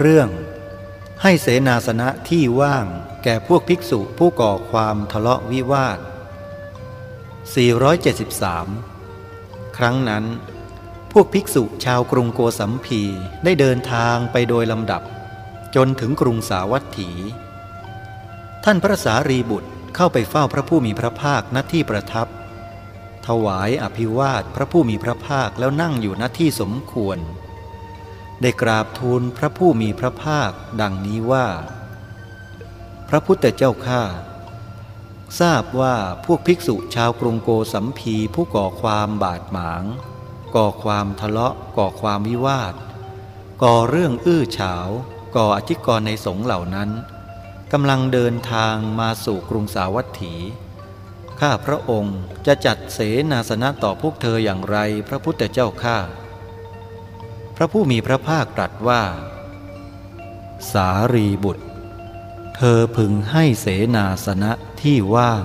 เรื่องให้เสนาสนะที่ว่างแก่พวกภิกษุผู้ก่อความทะเลาะวิวาท 473 ครั้งนั้น พวกภิกษุชาวกรุงโกสัมพีได้เดินทางไปโดยลำดับ จนถึงกรุงสาวัตถี ท่านพระสารีบุตรเข้าไปเฝ้าพระผู้มีพระภาคณที่ประทับ ถวายอภิวาทพระผู้มีพระภาคแล้วนั่งอยู่ณที่สมควร ได้กราบทูลพระผู้มีพระภาคดังนี้ว่า พระพุทธเจ้าข้าทราบว่าพวกภิกษุชาวกรุงโกสัมพีผู้ก่อความบาดหมาง ก่อความทะเลาะก่อความวิวาท ก่อเรื่องอื้อฉาว ก่ออธิกรณ์ในสงเหล่านั้นกำลังเดินทางมาสู่กรุงสาวัตถี ข้าพระองค์จะจัดเสนาสนะต่อพวกเธออย่างไรพระพุทธเจ้าข้า พระผู้มีพระภาคตรัสว่า สารีบุตร เธอพึงให้เสนาสนะที่ว่าง